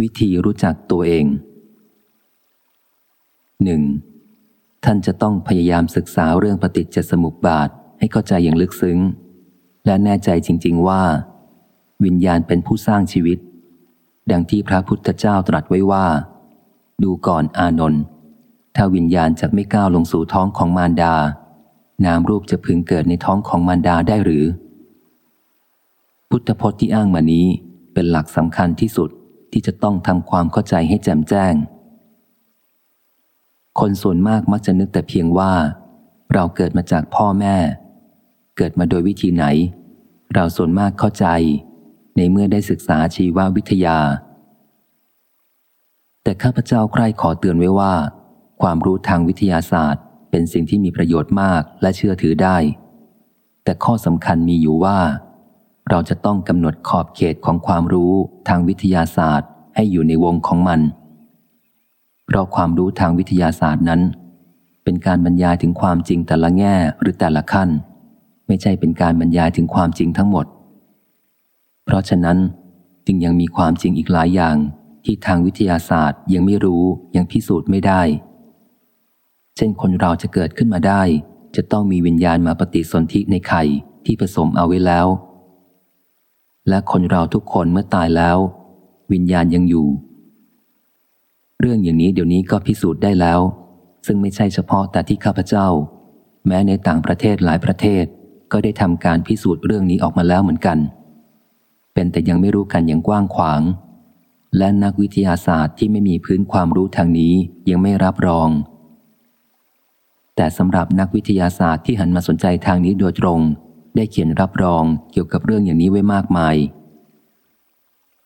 วิธีรู้จักตัวเองหนึ่งท่านจะต้องพยายามศึกษาเรื่องปฏิจจสมุปบาทให้เข้าใจอย่างลึกซึ้ง และแน่ใจจริง ๆ ว่า วิญญาณเป็นผู้สร้างชีวิต ดังที่พระพุทธเจ้าตรัสไว้ว่า ดูก่อนอานนท์ถ้าวิญญาณจะไม่ก้าวลงสู่ท้องของมารดา นามรูปจะพึงเกิดในท้องของมารดาได้หรือ พุทธพจน์ที่อ้างมานี้เป็นหลักสำคัญที่สุด ที่จะต้องทำความเข้าใจให้แจ่มแจ้ง คนส่วนมากมักจะนึกแต่เพียงว่า เราเกิดมาจากพ่อแม่ เกิดมาโดยวิธีไหน เราส่วนมากเข้าใจ ในเมื่อได้ศึกษาชีววิทยา แต่ข้าพเจ้าใคร่ขอเตือนไว้ว่า ความรู้ทางวิทยาศาสตร์ เป็นสิ่งที่มีประโยชน์มากและเชื่อถือได้ แต่ข้อสำคัญมีอยู่ว่า เราจะต้องกำหนดขอบเขตของความรู้ทางวิทยาศาสตร์ ให้อยู่ในวงของมัน เพราะความรู้ทางวิทยาศาสตร์นั้น เป็นการบรรยายถึงความจริงแต่ละแง่หรือแต่ละขั้น ไม่ใช่เป็นการบรรยายถึงความจริงทั้งหมด เพราะฉะนั้นจึงยังมีความจริงอีกหลายอย่างที่ทางวิทยาศาสตร์ยังไม่รู้ยังพิสูจน์ไม่ได้ เช่นคนเราจะเกิดขึ้นมาได้ จะต้องมีวิญญาณมาปฏิสนธิในไข่ที่ผสมเอาไว้แล้ว และคนเราทุกคนเมื่อตายแล้ว วิญญาณยังอยู่ เรื่องอย่างนี้เดี๋ยวนี้ก็พิสูจน์ได้แล้ว ซึ่งไม่ใช่เฉพาะแต่ที่ข้าพเจ้า แม้ในต่างประเทศหลายประเทศก็ได้ทำการพิสูจน์เรื่องนี้ออกมาแล้วเหมือนกัน เป็นแต่ยังไม่รู้กันอย่างกว้างขวาง และนักวิทยาศาสตร์ที่ไม่มีพื้นความรู้ทางนี้ยังไม่รับรอง แต่สำหรับนักวิทยาศาสตร์ที่หันมาสนใจทางนี้โดยตรง ได้เขียนรับรองเกี่ยวกับเรื่องอย่างนี้ไว้มากมาย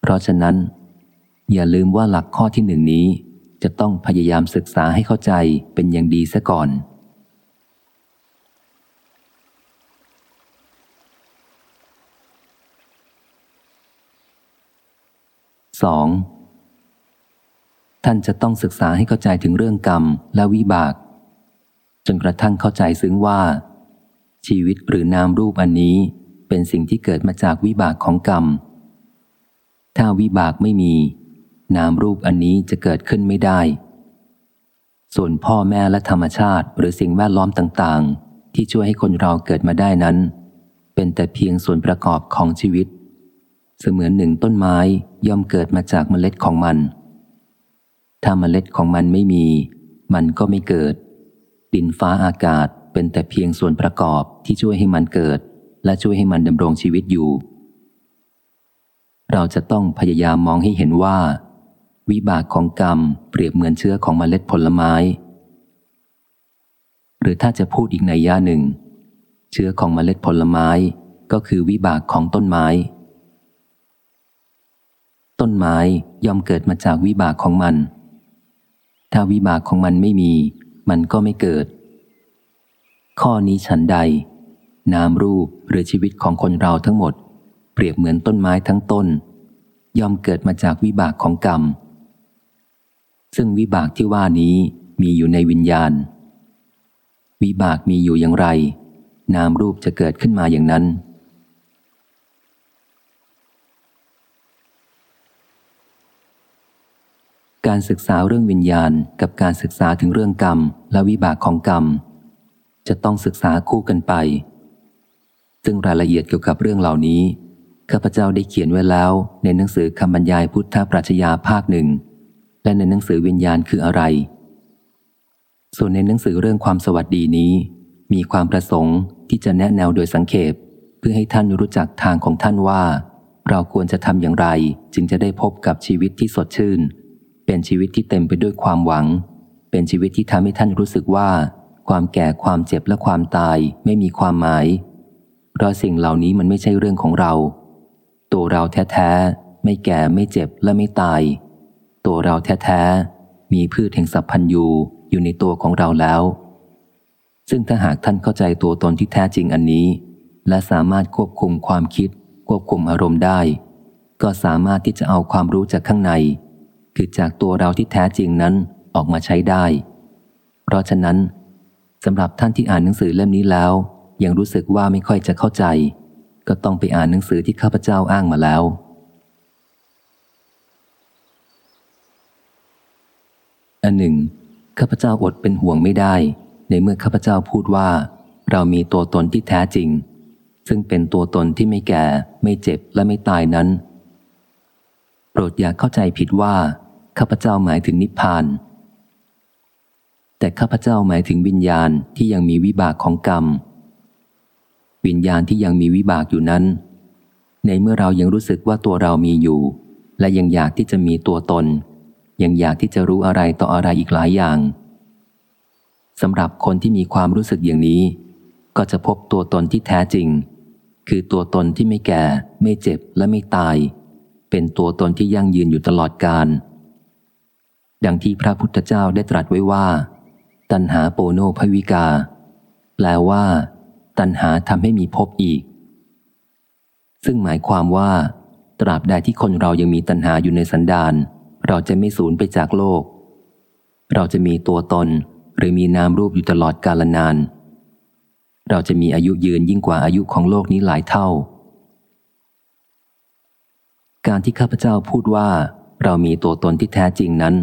เพราะฉะนั้น อย่าลืมว่าหลักข้อที่หนึ่งนี้ จะต้องพยายามศึกษาให้เข้าใจเป็นอย่างดีซะก่อนสองท่านจะต้องศึกษาให้เข้าใจถึงเรื่องกรรมและวิบาก จนกระทั่งเข้าใจซึ้งว่า ชีวิตหรือนามรูปอันนี้เป็นสิ่งที่เกิดมาจากวิบากของกรรม ถ้าวิบากไม่มี นามรูปอันนี้จะเกิดขึ้นไม่ได้ ส่วนพ่อแม่และธรรมชาติหรือสิ่งแวดล้อมต่างๆ ที่ช่วยให้คนเราเกิดมาได้นั้น เป็นแต่เพียงส่วนประกอบของชีวิต เสมือนหนึ่งต้นไม้ย่อมเกิดมาจากเมล็ดของมัน ถ้าเมล็ดของมันไม่มี มันก็ไม่เกิด ดินฟ้าอากาศ เป็นแต่เพียงส่วนประกอบที่ช่วยให้มันเกิด และช่วยให้มันดำรงชีวิตอยู่ เราจะต้องพยายามมองให้เห็นว่า วิบากของกรรมเปรียบเหมือนเชื้อของมเมล็ดผลไม้ หรือถ้าจะพูดอีกในย่าหนึ่ง เชื้อของมเมล็ดผลไม้ก็คือวิบากของต้นไม้ ต้นไม้ย่อมเกิดมาจากวิบากของมัน ถ้าวิบากของมันไม่มี มันก็ไม่เกิด ข้อนี้ฉันใด นามรูปหรือชีวิตของคนเราทั้งหมด เปรียบเหมือนต้นไม้ทั้งต้น ย่อมเกิดมาจากวิบากของกรรม ซึ่งวิบากที่ว่านี้มีอยู่ในวิญญาณ วิบากมีอยู่อย่างไร นามรูปจะเกิดขึ้นมาอย่างนั้นการศึกษาเรื่องวิญญาณกับการศึกษาถึงเรื่องกรรมและวิบากของกรรม จะต้องศึกษาคู่กันไป ซึ่งรายละเอียดเกี่ยวกับเรื่องเหล่านี้ข้าพเจ้าได้เขียนไว้แล้วในหนังสือคำบรรยายพุทธปรัชญาภาคหนึ่งและในหนังสือวิญญาณคืออะไร ส่วนในหนังสือเรื่องความสวัสดีนี้ มีความประสงค์ที่จะแนะแนวโดยสังเขปเพื่อให้ท่านรู้จักทางของท่านว่า เราควรจะทำอย่างไร จึงจะได้พบกับชีวิตที่สดชื่น เป็นชีวิตที่เต็มไปด้วยความหวัง เป็นชีวิตที่ทำให้ท่านรู้สึกว่า ความแก่ความเจ็บและความตายไม่มีความหมาย เพราะสิ่งเหล่านี้มันไม่ใช่เรื่องของเรา ตัวเราแท้ๆ ไม่แก่ไม่เจ็บและไม่ตาย ตัวเราแท้ๆ มีพืชแห่งสัพพัญญูอยู่ในตัวของเราแล้ว ซึ่งถ้าหากท่านเข้าใจตัวตนที่แท้จริงอันนี้ และสามารถควบคุมความคิด ควบคุมอารมณ์ได้ ก็สามารถที่จะเอาความรู้จากข้างใน คือจากตัวเราที่แท้จริงนั้นออกมาใช้ได้ เพราะฉะนั้น สำหรับท่านที่อ่านหนังสือเล่มนี้แล้ว ยังรู้สึกว่าไม่ค่อยจะเข้าใจ ก็ต้องไปอ่านหนังสือที่ข้าพเจ้าอ้างมาแล้ว อันหนึ่งข้าพเจ้าอดเป็นห่วงไม่ได้ ในเมื่อข้าพเจ้าพูดว่า เรามีตัวตนที่แท้จริง ซึ่งเป็นตัวตนที่ไม่แก่ ไม่เจ็บและไม่ตายนั้น โปรดอย่าเข้าใจผิดว่าข้าพเจ้าหมายถึงนิพพาน แต่ข้าพเจ้าหมายถึงวิญญาณที่ยังมีวิบากของกรรม วิญญาณที่ยังมีวิบากอยู่นั้น ในเมื่อเรายังรู้สึกว่าตัวเรามีอยู่ และยังอยากที่จะมีตัวตน ยังอยากที่จะรู้อะไรต่ออะไรอีกหลายอย่างสำหรับคนที่มีความรู้สึกอย่างนี้ ก็จะพบตัวตนที่แท้จริง คือตัวตนที่ไม่แก่ ไม่เจ็บและไม่ตาย เป็นตัวตนที่ยั่งยืนอยู่ตลอดกาลดังที่พระพุทธเจ้าได้ตรัสไว้ว่า ตัณหาโปโนภวิกา แปลว่า ตัณหาทำให้มีภพอีก ซึ่งหมายความว่า ตราบใดที่คนเรายังมีตัณหาอยู่ในสันดานเราจะไม่สูญไปจากโลก เราจะมีตัวตน หรือมีนามรูปอยู่ตลอดกาลนาน เราจะมีอายุยืนยิ่งกว่าอายุของโลกนี้หลายเท่า การที่ข้าพเจ้าพูดว่า เรามีตัวตนที่แท้จริงนั้น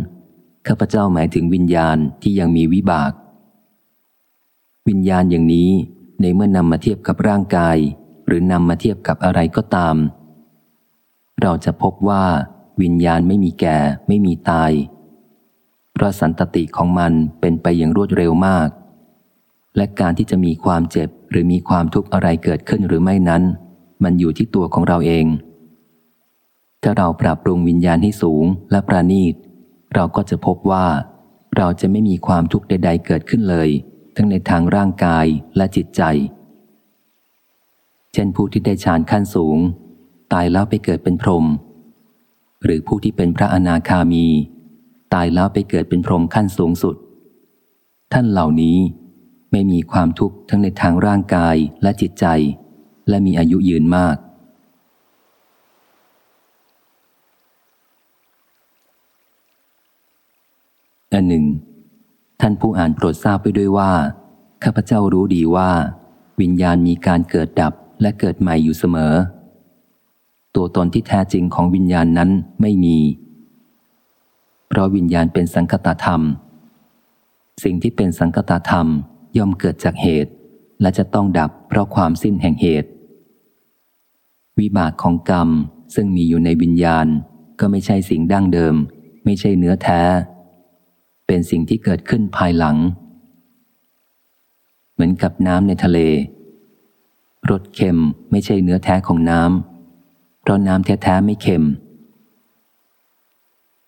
ข้าพเจ้าหมายถึงวิญญาณที่ยังมีวิบาก วิญญาณอย่างนี้ในเมื่อนำมาเทียบกับร่างกาย หรือนำมาเทียบกับอะไรก็ตาม เราจะพบว่า วิญญาณไม่มีแก่ ไม่มีตายเพราะสันตติของมันเป็นไปอย่างรวดเร็วมาก และการที่จะมีความเจ็บหรือมีความทุกข์อะไรเกิดขึ้นหรือไม่นั้น มันอยู่ที่ตัวของเราเอง ถ้าเราปรับปรุงวิญญาณให้สูงและประณีต เราก็จะพบว่า เราจะไม่มีความทุกข์ใด ๆ เกิดขึ้นเลย ทั้งในทางร่างกายและจิตใจ เช่นผู้ที่ได้ฌานขั้นสูง ตายแล้วไปเกิดเป็นพรหมหรือผู้ที่เป็นพระอนาคามี ตายแล้วไปเกิดเป็นพรหมขั้นสูงสุด ท่านเหล่านี้ไม่มีความทุกข์ทั้งในทางร่างกายและจิตใจ และมีอายุยืนมาก อันหนึ่ง ท่านผู้อ่านโปรดทราบไปด้วยว่า ข้าพเจ้ารู้ดีว่า วิญญาณมีการเกิดดับและเกิดใหม่อยู่เสมอ ตัวตนที่แท้จริงของวิญญาณนั้นไม่มี เพราะวิญญาณเป็นสังคตธรรม สิ่งที่เป็นสังคตธรรมย่อมเกิดจากเหตุ และจะต้องดับเพราะความสิ้นแห่งเหตุ วิบากของกรรมซึ่งมีอยู่ในวิญญาณก็ไม่ใช่สิ่งดั้งเดิม ไม่ใช่เนื้อแท้ เป็นสิ่งที่เกิดขึ้นภายหลัง เหมือนกับน้ำในทะเลรสเค็มไม่ใช่เนื้อแท้ของน้ำเพราะน้ำแท้ๆไม่เค็ม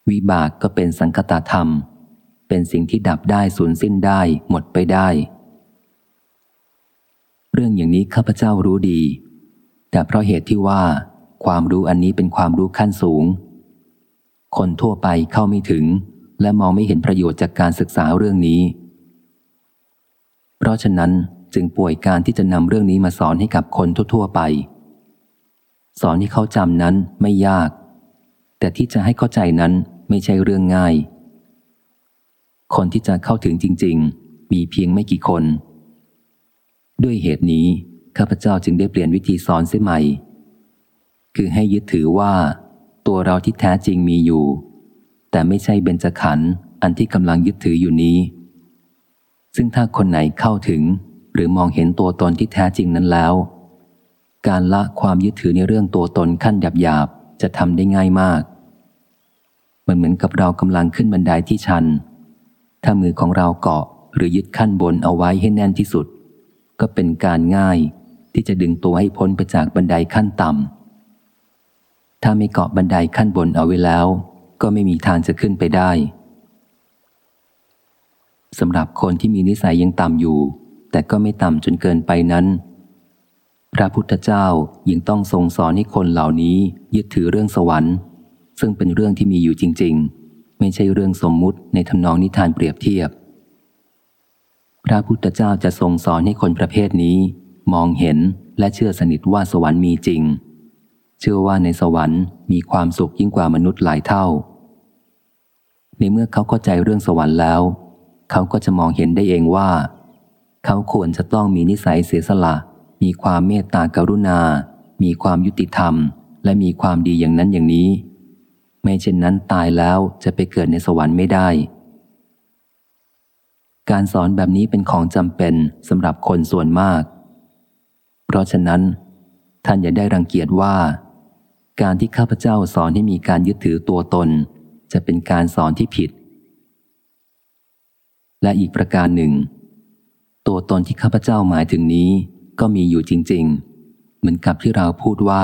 วิบากก็เป็นสังคตธรรม เป็นสิ่งที่ดับได้สูญสิ้นได้หมดไปได้ เรื่องอย่างนี้ข้าพเจ้ารู้ดี แต่เพราะเหตุที่ว่า ความรู้อันนี้เป็นความรู้ขั้นสูง คนทั่วไปเข้าไม่ถึง และมองไม่เห็นประโยชน์จากการศึกษาเรื่องนี้ เพราะฉะนั้นจึงป่วยการที่จะนำเรื่องนี้มาสอนให้กับคนทั่ว ๆ ไป สอนให้เขาจำนั้นไม่ยาก แต่ที่จะให้เข้าใจนั้นไม่ใช่เรื่องง่าย คนที่จะเข้าถึงจริง ๆ มีเพียงไม่กี่คน ด้วยเหตุนี้ข้าพเจ้าจึงได้เปลี่ยนวิธีสอนเสียใหม่ คือให้ยึดถือว่า ตัวเราที่แท้จริงมีอยู่ แต่ไม่ใช่เบญจขันธ์อันที่กำลังยึดถืออยู่นี้ ซึ่งถ้าคนไหนเข้าถึง หรือมองเห็นตัวตนที่แท้จริงนั้นแล้ว การละความยึดถือในเรื่องตัวตนขั้นหยาบๆจะทำได้ง่ายมาก มันเหมือนกับเรากำลังขึ้นบันไดที่ชัน ถ้ามือของเราเกาะหรือยึดขั้นบนเอาไว้ให้แน่นที่สุด ก็เป็นการง่ายที่จะดึงตัวให้พ้นไปจากบันไดขั้นต่ำถ้าไม่เกาะบันไดขั้นบนเอาไว้แล้ว ก็ไม่มีทางจะขึ้นไปได้สำหรับคนที่มีนิสัยยังต่ำอยู่ แต่ก็ไม่ต่ำจนเกินไปนั้น พระพุทธเจ้ายังต้องทรงสอนให้คนเหล่านี้ยึดถือเรื่องสวรรค์ ซึ่งเป็นเรื่องที่มีอยู่จริง ๆ ไม่ใช่เรื่องสมมุติในทำนองนิทานเปรียบเทียบ พระพุทธเจ้าจะทรงสอนให้คนประเภทนี้ มองเห็นและเชื่อสนิทว่าสวรรค์มีจริง เชื่อว่าในสวรรค์มีความสุขยิ่งกว่ามนุษย์หลายเท่า ในเมื่อเขาเข้าใจเรื่องสวรรค์แล้ว เขาก็จะมองเห็นได้เองว่า เขาควรจะต้องมีนิสัยเสียสละ มีความเมตตากรุณา มีความยุติธรรม และมีความดีอย่างนั้นอย่างนี้ ไม่เช่นนั้นตายแล้วจะไปเกิดในสวรรค์ไม่ได้ การสอนแบบนี้เป็นของจำเป็นสำหรับคนส่วนมาก เพราะฉะนั้น ท่านอย่าได้รังเกียจว่า การที่ข้าพเจ้าสอนให้มีการยึดถือตัวตน จะเป็นการสอนที่ผิด และอีกประการหนึ่ง ตัวตนที่ข้าพเจ้าหมายถึงนี้ก็มีอยู่จริง ๆ เหมือนกับที่เราพูดว่า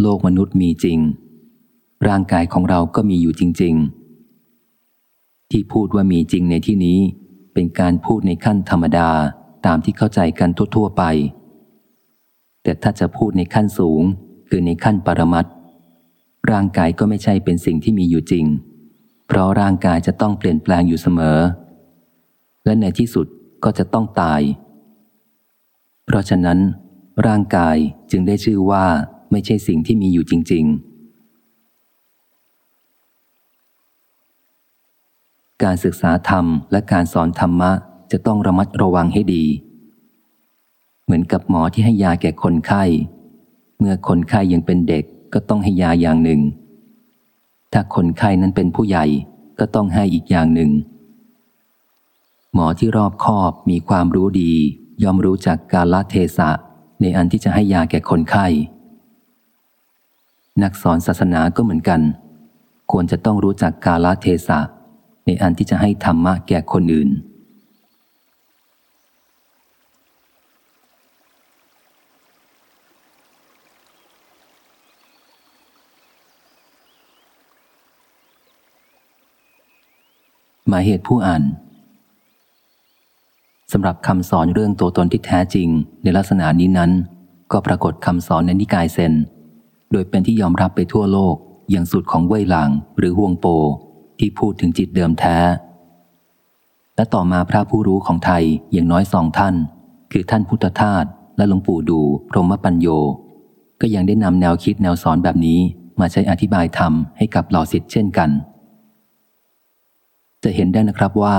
โลกมนุษย์มีจริง ร่างกายของเราก็มีอยู่จริง ๆ ที่พูดว่ามีจริงในที่นี้ เป็นการพูดในขั้นธรรมดาตามที่เข้าใจกันทั่ว ๆ ไป แต่ถ้าจะพูดในขั้นสูงคือในขั้นปรมัต ร่างกายก็ไม่ใช่เป็นสิ่งที่มีอยู่จริง เพราะร่างกายจะต้องเปลี่ยนแปลงอยู่เสมอ และในที่สุดก็จะต้องตาย เพราะฉะนั้น ร่างกายจึงได้ชื่อว่าไม่ใช่สิ่งที่มีอยู่จริง ๆ การศึกษาธรรมและการสอนธรรมะจะต้องระมัดระวังให้ดี เหมือนกับหมอที่ให้ยาแก่คนไข้ เมื่อคนไข้ยังเป็นเด็ก ก็ต้องให้ยาอย่างหนึ่ง ถ้าคนไข้นั้นเป็นผู้ใหญ่ก็ต้องให้อีกอย่างหนึ่ง หมอที่รอบคอบมีความรู้ดี ย่อมรู้จักกาลเทศะ ในอันที่จะให้ยาแก่คนไข้ นักสอนศาสนาก็เหมือนกัน ควรจะต้องรู้จักกาลเทศะ ในอันที่จะให้ธรรมะแก่คนอื่นายเหตุผู้อ่านสำหรับคำสอนเรื่องตัวตนที่แท้จริงในลักษณะนี้นั้น ก็ปรากฏคำสอนในนิกายเซน โดยเป็นที่ยอมรับไปทั่วโลกอย่างสุดของเว่ยหลางหรือฮวงโป ที่พูดถึงจิตเดิมแท้ และต่อมาพระผู้รู้ของไทยอย่างน้อยสองท่าน คือท่านพุทธทาสและหลวงปู่ดูพรหมปัญโย ก็ยังได้นำแนวคิดแนวสอนแบบนี้มาใช้อธิบายธรรมให้กับเหล่าสิทธิ์เช่นกัน จะเห็นได้นะครับว่า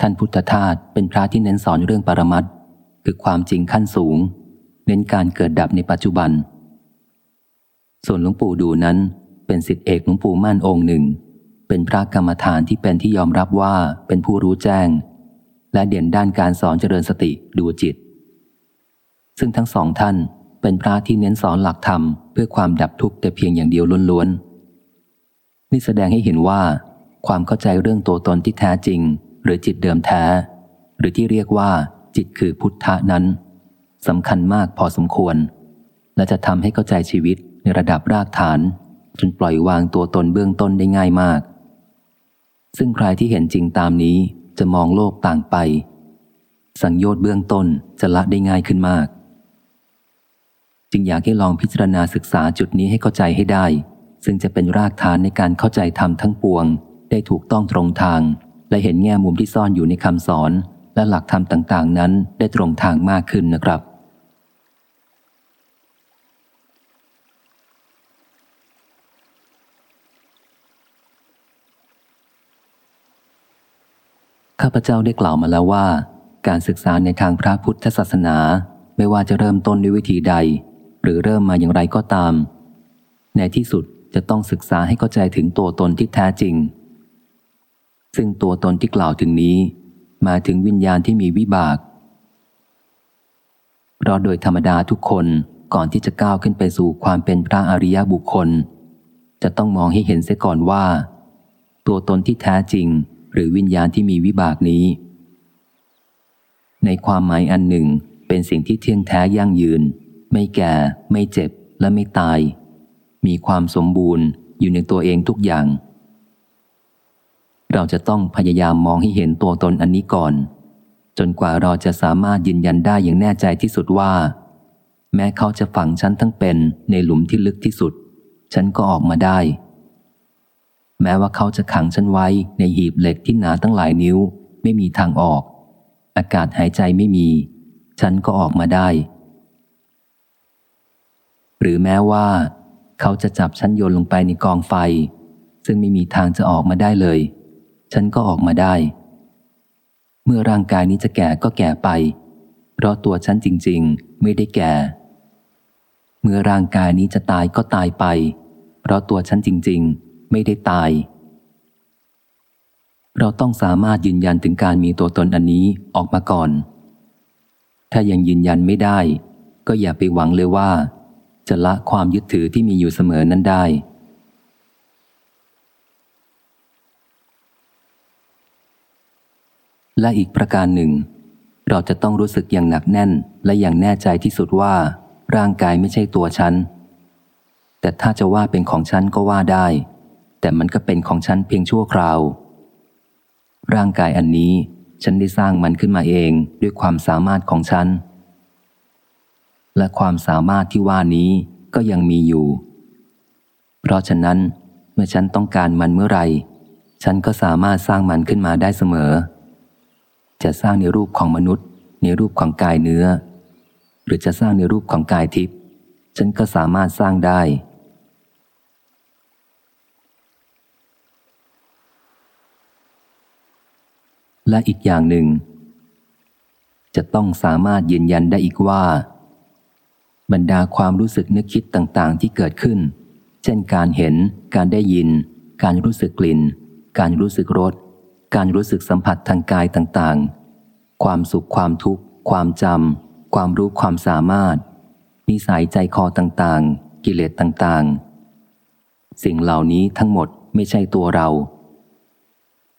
ท่านพุทธทาสเป็นพระที่เน้นสอนเรื่องปรมัตถ์คือความจริงขั้นสูง เน้นการเกิดดับในปัจจุบัน ส่วนหลวงปู่ดูนั้นเป็นสิทธิเอกหลวงปู่มั่นองค์หนึ่ง เป็นพระกรรมฐานที่เป็นที่ยอมรับว่าเป็นผู้รู้แจ้ง และเด่นด้านการสอนเจริญสติดูจิต ซึ่งทั้งสองท่านเป็นพระที่เน้นสอนหลักธรรมเพื่อความดับทุกข์แต่เพียงอย่างเดียวล้วนๆนี่แสดงให้เห็นว่า ความเข้าใจเรื่องตัวตนที่แท้จริง หรือจิตเดิมแท้ หรือที่เรียกว่า จิตคือพุทธะนั้นสำคัญมากพอสมควร และจะทำให้เข้าใจชีวิตในระดับรากฐาน จนปล่อยวางตัวตนเบื้องต้นได้ง่ายมาก ซึ่งใครที่เห็นจริงตามนี้จะมองโลกต่างไป สังโยชน์เบื้องต้นจะละได้ง่ายขึ้นมาก จึงอยากให้ลองพิจารณาศึกษาจุดนี้ให้เข้าใจให้ได้ ซึ่งจะเป็นรากฐานในการเข้าใจธรรมทั้งปวง ได้ถูกต้องตรงทาง และเห็นแง่มุมที่ซ่อนอยู่ในคำสอน และหลักธรรมต่างๆ นั้นได้ตรงทางมากขึ้นนะครับ ข้าพเจ้าได้กล่าวมาแล้วว่า การศึกษาในทางพระพุทธศาสนา ไม่ว่าจะเริ่มต้นด้วยวิธีใด หรือเริ่มมาอย่างไรก็ตาม ในที่สุดจะต้องศึกษาให้เข้าใจถึงตัวตนที่แท้จริง ซึ่งตัวตนที่กล่าวถึงนี้ มาถึงวิญญาณที่มีวิบาก เพราะโดยธรรมดาทุกคนก่อนที่จะก้าวขึ้นไปสู่ความเป็นพระอริยบุคคล จะต้องมองให้เห็นเสียก่อนว่า ตัวตนที่แท้จริง หรือวิญญาณที่มีวิบากนี้ ในความหมายอันหนึ่งเป็นสิ่งที่เที่ยงแท้ยั่งยืน ไม่แก่ ไม่เจ็บและไม่ตาย มีความสมบูรณ์อยู่ในตัวเองทุกอย่าง เราจะต้องพยายามมองให้เห็นตัวตนอันนี้ก่อน จนกว่าเราจะสามารถยืนยันได้อย่างแน่ใจที่สุดว่า แม้เขาจะฝังฉันทั้งเป็นในหลุมที่ลึกที่สุด ฉันก็ออกมาได้ แม้ว่าเขาจะขังฉันไว้ในหีบเหล็กที่หนาตั้งหลายนิ้ว ไม่มีทางออก อากาศหายใจไม่มี ฉันก็ออกมาได้ หรือแม้ว่า เขาจะจับฉันโยนลงไปในกองไฟ ซึ่งไม่มีทางจะออกมาได้เลย ฉันก็ออกมาได้ เมื่อร่างกายนี้จะแก่ก็แก่ไป เพราะตัวฉันจริง ๆ ไม่ได้แก่ เมื่อร่างกายนี้จะตายก็ตายไป เพราะตัวฉันจริง ๆ ไม่ได้ตาย เราต้องสามารถยืนยันถึงการมีตัวตนอันนี้ออกมาก่อน ถ้ายังยืนยันไม่ได้ ก็อย่าไปหวังเลยว่า จะละความยึดถือที่มีอยู่เสมอนั้นได้ และอีกประการหนึ่ง เราจะต้องรู้สึกอย่างหนักแน่นและอย่างแน่ใจที่สุดว่า ร่างกายไม่ใช่ตัวฉัน แต่ถ้าจะว่าเป็นของฉันก็ว่าได้ แต่มันก็เป็นของฉันเพียงชั่วคราว ร่างกายอันนี้ฉันได้สร้างมันขึ้นมาเองด้วยความสามารถของฉัน และความสามารถที่ว่านี้ก็ยังมีอยู่ เพราะฉะนั้นเมื่อฉันต้องการมันเมื่อไหร่ ฉันก็สามารถสร้างมันขึ้นมาได้เสมอ จะสร้างในรูปของมนุษย์ ในรูปของกายเนื้อ หรือจะสร้างในรูปของกายทิพย์ฉันก็สามารถสร้างได้ และอีกอย่างหนึ่ง จะต้องสามารถยืนยันได้อีกว่า บรรดาความรู้สึกนึกคิดต่าง ๆ ที่เกิดขึ้น เช่นการเห็น การได้ยิน การรู้สึกกลิ่น การรู้สึกรส การรู้สึกสัมผัสทางกายต่างๆ ความสุขความทุกข์ ความจำความรู้ความสามารถ นิสัยใจคอต่างๆ กิเลสต่างๆ สิ่งเหล่านี้ทั้งหมดไม่ใช่ตัวเรา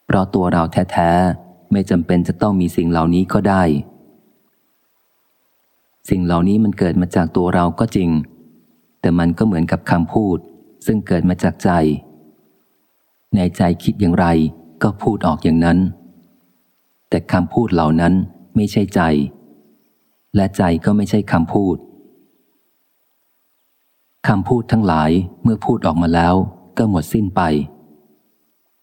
เพราะตัวเราแท้ๆ ไม่จำเป็นจะต้องมีสิ่งเหล่านี้ก็ได้ สิ่งเหล่านี้มันเกิดมาจากตัวเราก็จริง แต่มันก็เหมือนกับคำพูด ซึ่งเกิดมาจากใจ ในใจคิดอย่างไร ก็พูดออกอย่างนั้น แต่คำพูดเหล่านั้นไม่ใช่ใจ และใจก็ไม่ใช่คำพูดคำพูดทั้งหลายเมื่อพูดออกมาแล้วก็หมดสิ้นไป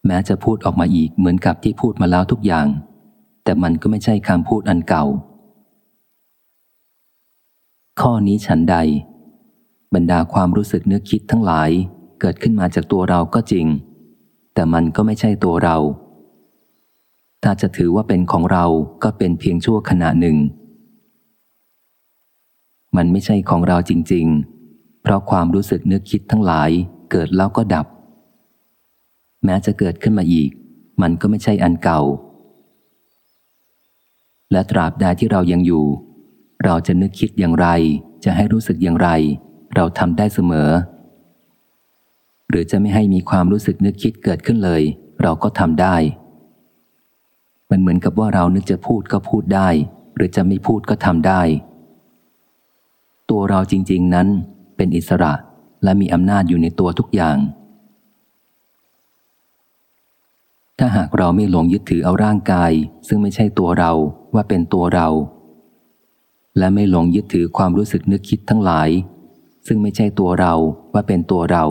แม้จะพูดออกมาอีกเหมือนกับที่พูดมาแล้วทุกอย่าง แต่มันก็ไม่ใช่คำพูดอันเก่า ข้อนี้ฉันใด บรรดาความรู้สึกนึกคิดทั้งหลายเกิดขึ้นมาจากตัวเราก็จริง แต่มันก็ไม่ใช่ตัวเรา ถ้าจะถือว่าเป็นของเราก็เป็นเพียงชั่วขณะหนึ่ง มันไม่ใช่ของเราจริง ๆ เพราะความรู้สึกนึกคิดทั้งหลายเกิดแล้วก็ดับ แม้จะเกิดขึ้นมาอีก มันก็ไม่ใช่อันเก่า และตราบใดที่เรายังอยู่ เราจะนึกคิดอย่างไร จะให้รู้สึกอย่างไร เราทำได้เสมอ หรือจะไม่ให้มีความรู้สึกนึกคิดเกิดขึ้นเลย เราก็ทำได้ มันเหมือนกับว่าเรานึกจะพูดก็พูดได้ หรือจะไม่พูดก็ทำได้ ตัวเราจริง ๆ นั้นเป็นอิสระและมีอำนาจอยู่ในตัวทุกอย่าง ถ้าหากเราไม่หลงยึดถือเอาร่างกาย ซึ่งไม่ใช่ตัวเราว่าเป็นตัวเรา และไม่หลงยึดถือความรู้สึกนึกคิดทั้งหลาย ซึ่งไม่ใช่ตัวเราว่าเป็นตัวเรา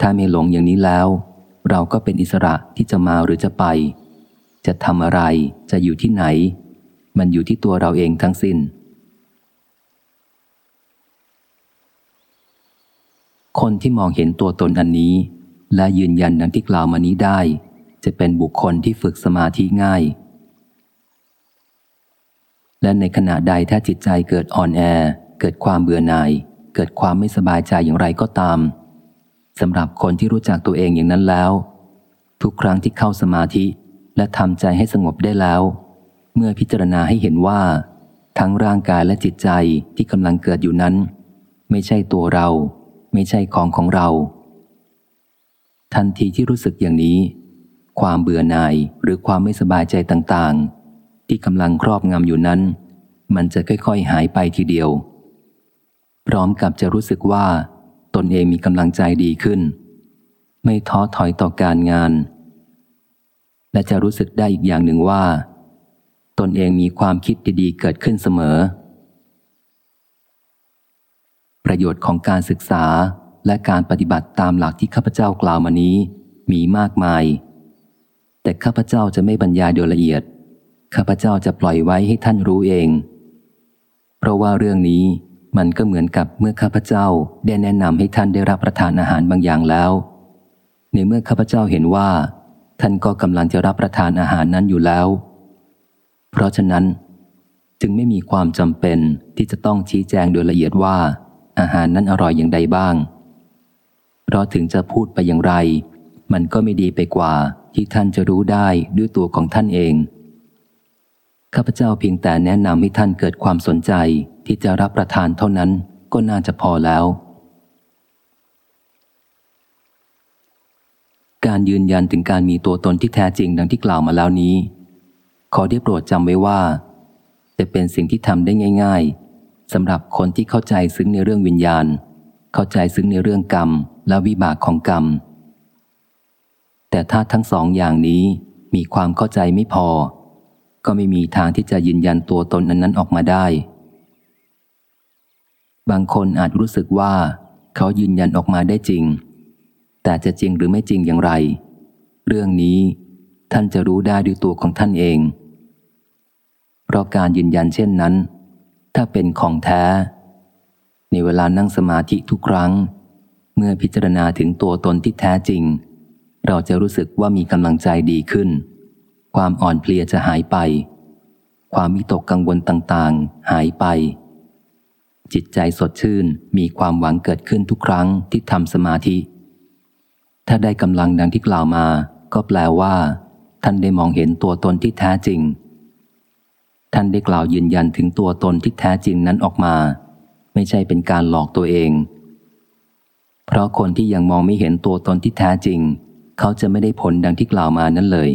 ถ้าไม่หลงอย่างนี้แล้ว เราก็เป็นอิสระที่จะมาหรือจะไป จะทำอะไรจะอยู่ที่ไหน มันอยู่ที่ตัวเราเองทั้งสิน้น คนที่มองเห็นตัวตนอันนี้ และยืนยันดังที่กล่าวมานี้ได้ จะเป็นบุคคลที่ฝึกสมาธิง่าย และในขณะใดถ้าจิตใจเกิดอ่อนแอ เกิดความเบื่อหน่าย เกิดความไม่สบายใจอย่างไรก็ตาม สำหรับคนที่รู้จักตัวเองอย่างนั้นแล้ว ทุกครั้งที่เข้าสมาธิและทำใจให้สงบได้แล้ว เมื่อพิจารณาให้เห็นว่า ทั้งร่างกายและจิตใจที่กำลังเกิดอยู่นั้น ไม่ใช่ตัวเรา ไม่ใช่ของของเรา ทันทีที่รู้สึกอย่างนี้ ความเบื่อหน่ายหรือความไม่สบายใจต่างๆ ที่กำลังครอบงำอยู่นั้น มันจะค่อยๆหายไปทีเดียว พร้อมกับจะรู้สึกว่า ตนเองมีกำลังใจดีขึ้น ไม่ท้อถอยต่อการงาน และจะรู้สึกได้อีกอย่างหนึ่งว่า ตนเองมีความคิดดีๆ เกิดขึ้นเสมอ ประโยชน์ของการศึกษาและการปฏิบัติตามหลักที่ข้าพเจ้ากล่าวมานี้มีมากมาย แต่ข้าพเจ้าจะไม่บรรยายโดยละเอียด ข้าพเจ้าจะปล่อยไว้ให้ท่านรู้เอง เพราะว่าเรื่องนี้ มันก็เหมือนกับเมื่อข้าพเจ้าได้แนะนำให้ท่านได้รับประทานอาหารบางอย่างแล้ว ในเมื่อข้าพเจ้าเห็นว่า ท่านก็กำลังจะรับประทานอาหารนั้นอยู่แล้ว เพราะฉะนั้น จึงไม่มีความจำเป็นที่จะต้องชี้แจงโดยละเอียดว่า อาหารนั้นอร่อยอย่างใดบ้าง เพราะถึงจะพูดไปอย่างไร มันก็ไม่ดีไปกว่าที่ท่านจะรู้ได้ด้วยตัวของท่านเองข้าพเจ้าเพียงแต่แนะนำให้ท่านเกิดความสนใจ ที่จะรับประทานเท่านั้นก็น่าจะพอแล้ว การยืนยันถึงการมีตัวตนที่แท้จริงดังที่กล่าวมาแล้วนี้ ขอได้โปรดจำไว้ว่า จะเป็นสิ่งที่ทำได้ง่าย ๆสำหรับคนที่เข้าใจซึ้งในเรื่องวิญญาณ เข้าใจซึ้งในเรื่องกรรมและวิบากของกรรม แต่ถ้าทั้งสองอย่างนี้มีความเข้าใจไม่พอ ก็ไม่มีทางที่จะยืนยันตัวตนนั้นๆออกมาได้ บางคนอาจรู้สึกว่า เขายืนยันออกมาได้จริง แต่จะจริงหรือไม่จริงอย่างไร เรื่องนี้ท่านจะรู้ได้ด้วยตัวของท่านเอง เพราะการยืนยันเช่นนั้น ถ้าเป็นของแท้ ในเวลานั่งสมาธิทุกครั้ง เมื่อพิจารณาถึงตัวตนที่แท้จริง เราจะรู้สึกว่ามีกำลังใจดีขึ้น ความอ่อนเพลียจะหายไป ความมิตกกังวลต่างๆ หายไป จิตใจสดชื่นมีความหวังเกิดขึ้นทุกครั้งที่ทำสมาธิ ถ้าได้กำลังดังที่กล่าวมา ก็แปลว่า ท่านได้มองเห็นตัวตนที่แท้จริง ท่านได้กล่าวยืนยันถึงตัวตนที่แท้จริงนั้นออกมา ไม่ใช่เป็นการหลอกตัวเอง เพราะคนที่ยังมองไม่เห็นตัวตนที่แท้จริง เขาจะไม่ได้ผลดังที่กล่าวมานั้นเลย